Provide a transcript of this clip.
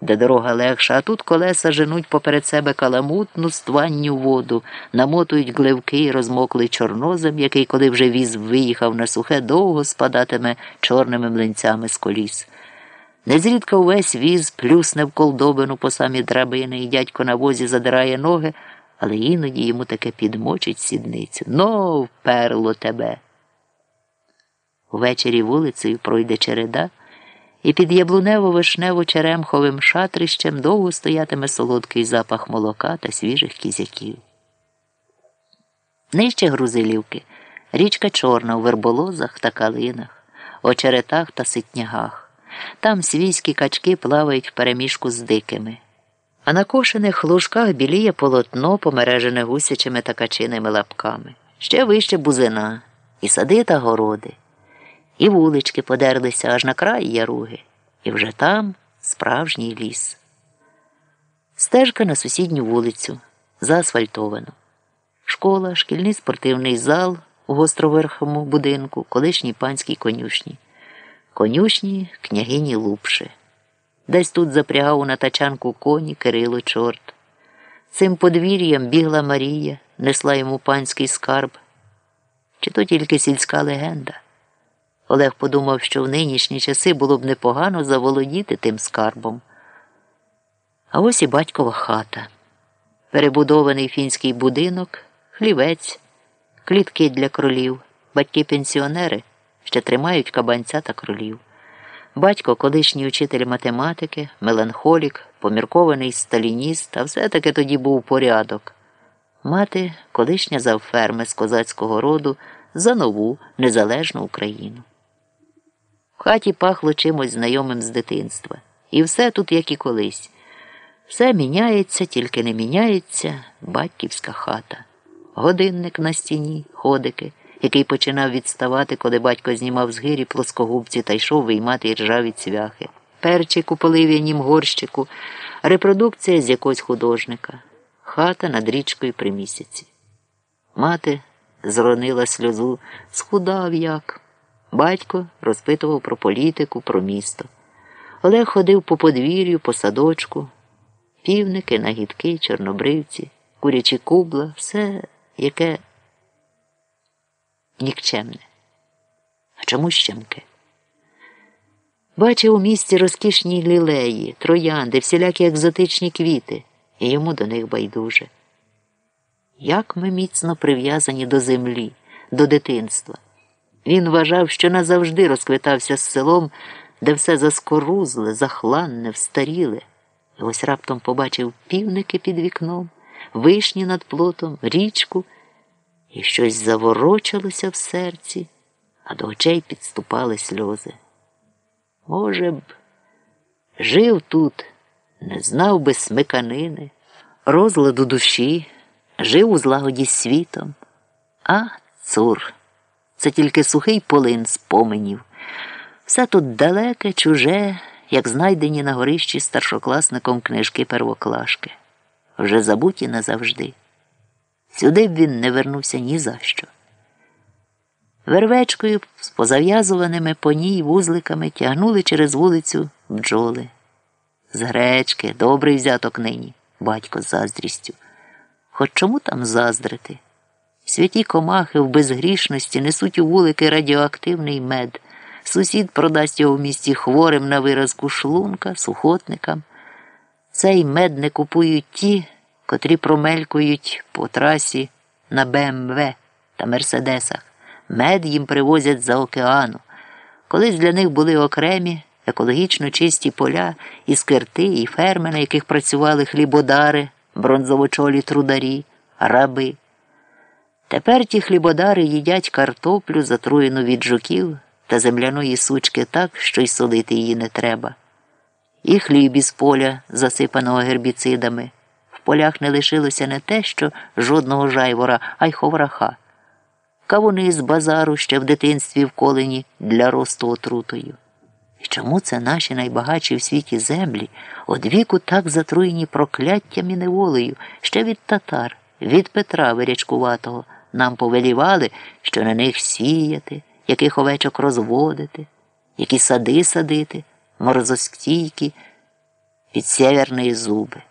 де дорога легша, а тут колеса женуть поперед себе каламутну стванню воду, намотують гливки і розмоклий чорнозем, який, коли вже віз виїхав на сухе, довго спадатиме чорними млинцями з коліс. Незрідка увесь віз плюсне в колдобину по самі драбини, і дядько на возі задирає ноги, але іноді йому таке підмочить сідницю. Ну, вперло тебе. Увечері вулицею пройде череда і під яблунево-вишнево-черемховим шатрищем довго стоятиме солодкий запах молока та свіжих кізяків. Нижче Грузилівки річка чорна у верболозах та калинах, очеретах та ситнягах. Там свійські качки плавають в переміжку з дикими. А на кошених лужках біліє полотно, помережене гусячими та качиними лапками. Ще вище бузина, і сади та городи і вулички подерлися аж на край яруги, і вже там справжній ліс. Стежка на сусідню вулицю, заасфальтовану. Школа, шкільний спортивний зал у гостроверхому будинку, колишній панській конюшні, конюшні княгині Лупши. Десь тут запрягав на тачанку коні Кирило чорт. Цим подвір'ям бігла Марія, несла йому панський скарб. Чи то тільки сільська легенда? Олег подумав, що в нинішні часи було б непогано заволодіти тим скарбом. А ось і батькова хата, перебудований фінський будинок, хлівець, клітки для кролів, батьки-пенсіонери ще тримають кабанця та кролів. Батько, колишній учитель математики, меланхолік, поміркований сталініст, а все-таки тоді був порядок. Мати колишня завферми з козацького роду за нову незалежну Україну. Хаті пахло чимось знайомим з дитинства. І все тут, як і колись. Все міняється, тільки не міняється батьківська хата. Годинник на стіні, ходики, який починав відставати, коли батько знімав з гирі плоскогубці та йшов виймати ржаві цвяхи. Перчик у полив'янім горщику, репродукція з якогось художника, хата над річкою при місяці. Мати зронила сльозу, схудав як. Батько розпитував про політику, про місто. Олег ходив по подвір'ю, по садочку, півники, нагідки, чорнобривці, курячі кубла, все яке нікчемне. А чому щемке? Бачив у місті розкішні лілеї, троянди, всілякі екзотичні квіти, і йому до них байдуже. Як ми міцно прив'язані до землі, до дитинства. Він вважав, що назавжди розквитався з селом, де все заскорузле, захланне, встаріле. І ось раптом побачив півники під вікном, вишні над плотом, річку, і щось заворочилося в серці, а до очей підступали сльози. Може б, жив тут, не знав би смиканини, розладу душі, жив у злагоді з світом, а цур це тільки сухий полин споменів. Все тут далеке, чуже, як знайдені на горищі старшокласником книжки первоклашки, вже забуті назавжди. Сюди б він не вернувся ні за що. Вервечкою з позав'язуваними по ній вузликами тягнули через вулицю бджоли. З гречки, добрий взяток нині, батько з заздрістю. Хоч чому там заздрити? Святі комахи в безгрішності несуть у вулики радіоактивний мед. Сусід продасть його в місті хворим на виразку шлунка, сухотникам. Цей мед не купують ті, котрі промелькують по трасі на БМВ та Мерседесах. Мед їм привозять за океану. Колись для них були окремі, екологічно чисті поля, і скирти, і ферми, на яких працювали хлібодари, бронзовочолі трударі, раби. Тепер ті хлібодари їдять картоплю, затруєну від жуків та земляної сучки так, що й солити її не треба. І хліб із поля, засипаного гербіцидами. В полях не лишилося не те, що жодного жайвора, а й ховраха. Кавуни з базару ще в дитинстві вколені для росту отрутою. І чому це наші найбагатші в світі землі одвіку так затруєні прокляттям і неволею, ще від татар, від Петра Вирячкуватого? Нам повелівали, що на них сіяти, яких овечок розводити, які сади садити, морозостійкі, під северні зуби.